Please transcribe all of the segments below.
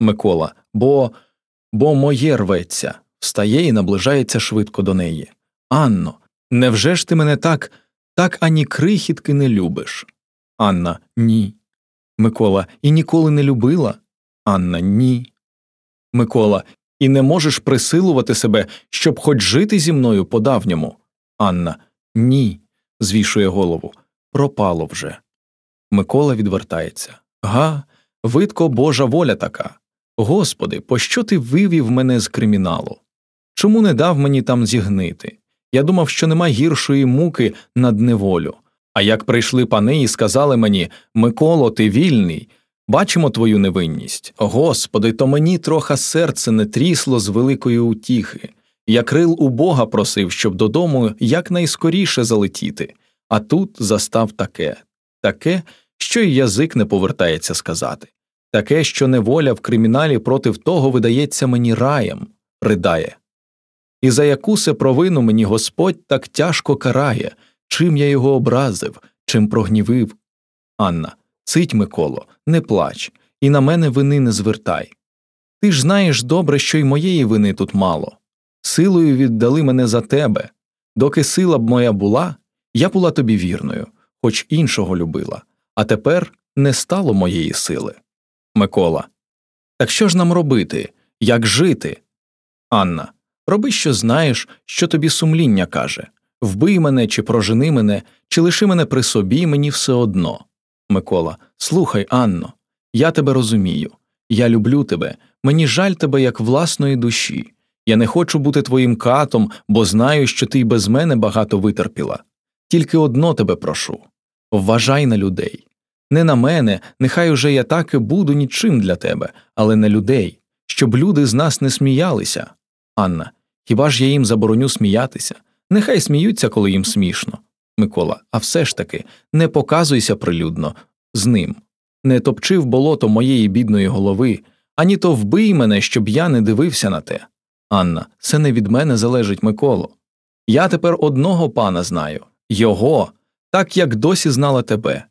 Микола. Бо бо моє рветься, встає і наближається швидко до неї. Анно, невже ж ти мене так, так ані крихітки не любиш? Анна ні. Микола і ніколи не любила? Анна ні. Микола, і не можеш присилувати себе, щоб хоч жити зі мною по давньому. Анна ні. звішує голову. Пропало вже. Микола відвертається. Га, видко Божа воля така. Господи, пощо ти вивів мене з криміналу? Чому не дав мені там зігнити? Я думав, що нема гіршої муки над неволю. А як прийшли пани і сказали мені Миколо, ти вільний, бачимо твою невинність. Господи, то мені троха серце не трісло з великої утіхи. Я крил у Бога просив, щоб додому якнайскоріше залетіти, а тут застав таке, таке, що й язик не повертається сказати, таке, що неволя в криміналі проти того видається мені раєм, ридає. І за яку се провину мені Господь так тяжко карає, чим я його образив, чим прогнівив. Анна, цить, Миколо, не плач, і на мене вини не звертай. Ти ж знаєш добре, що й моєї вини тут мало. Силою віддали мене за тебе. Доки сила б моя була, я була тобі вірною, хоч іншого любила, а тепер не стало моєї сили. Микола. Так що ж нам робити? Як жити? Анна. Роби, що знаєш, що тобі сумління каже вбий мене чи прожени мене, чи лиши мене при собі, мені все одно. Микола. Слухай, Анно, я тебе розумію. Я люблю тебе, мені жаль тебе як власної душі. Я не хочу бути твоїм катом, бо знаю, що ти й без мене багато витерпіла. Тільки одно тебе прошу вважай на людей. Не на мене, нехай уже я так і буду нічим для тебе, але на людей, щоб люди з нас не сміялися. Анна, хіба ж я їм забороню сміятися? Нехай сміються, коли їм смішно. Микола, а все ж таки не показуйся прилюдно з ним. Не топчи в болото моєї бідної голови, ані то вбий мене, щоб я не дивився на те. Анна, це не від мене залежить Миколо. Я тепер одного пана знаю його, так як досі знала тебе.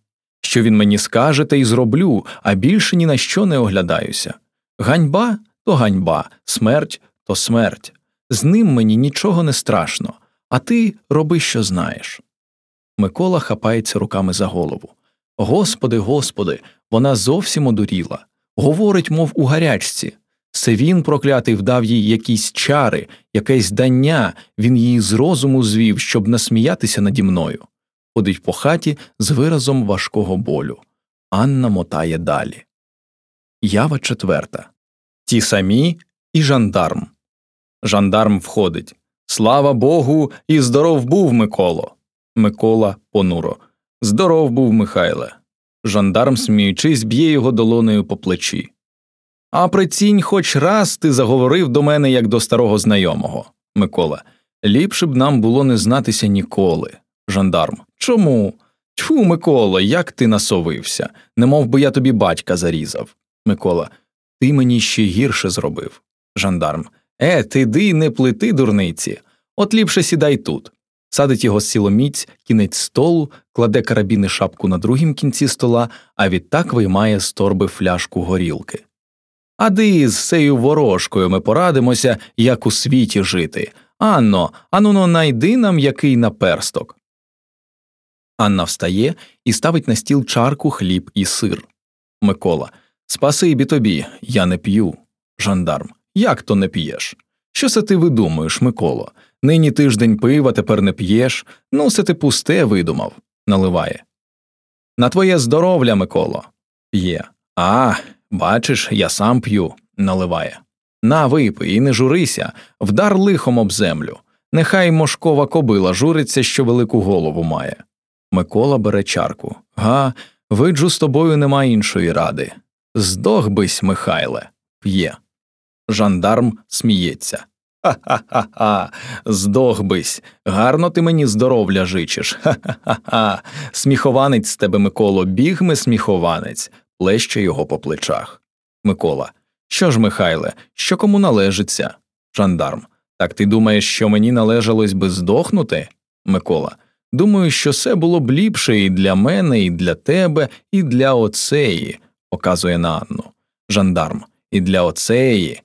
Що він мені скаже, те й зроблю, а більше ні на що не оглядаюся. Ганьба то ганьба, смерть то смерть. З ним мені нічого не страшно, а ти роби, що знаєш. Микола хапається руками за голову. Господи, господи, вона зовсім одуріла. Говорить, мов у гарячці. Це він, проклятий, вдав їй якісь чари, якесь дання, він її з розуму звів, щоб насміятися наді мною. Ходить по хаті з виразом важкого болю. Анна мотає далі. Ява четверта. Ті самі і жандарм. Жандарм входить. Слава Богу, і здоров був Миколо. Микола понуро. Здоров був Михайле. Жандарм, сміючись, б'є його долонею по плечі. А прицінь, хоч раз ти заговорив до мене як до старого знайомого. Микола. Ліпше б нам було не знатися ніколи. Жандарм. Чому? Тьфу, Микола, як ти насовився, Не мов би я тобі батька зарізав. Микола. Ти мені ще гірше зробив. Жандарм. Е, ти ди не плити, дурниці. От ліпше сідай тут. Садить його сіломіць, кінець столу, кладе карабіни шапку на другім кінці стола, а відтак виймає з торби фляжку горілки. А ди з цею ворожкою ми порадимося, як у світі жити. Анно, ануно, найди нам який наперсток. Анна встає і ставить на стіл чарку хліб і сир. Микола. Спасибі тобі, я не п'ю. Жандарм. Як то не п'єш? Що це ти видумуєш, Миколо? Нині тиждень пива, тепер не п'єш. Ну, це ти пусте видумав, наливає. На твоє здоров'я, Миколо. П'є. А, бачиш, я сам п'ю, наливає. На, випий і не журися, вдар лихом об землю. Нехай мошкова кобила журиться, що велику голову має. Микола бере чарку. Га, виджу, з тобою нема іншої ради. Здох бись, Михайле, п'є. Жандарм сміється. Ха ха ха ха. Здох бись. Гарно ти мені здоров'я жичиш. Ха ха ха ха. Сміхованець з тебе, Миколо, бігме сміхованець, плеще його по плечах. Микола. Що ж, Михайле, що кому належиться? Жандарм. Так ти думаєш, що мені належалось би здохнути? Микола. Думаю, що це було б ліпше і для мене, і для тебе, і для оцеї, показує на Анну. Жандарм. і для оцеї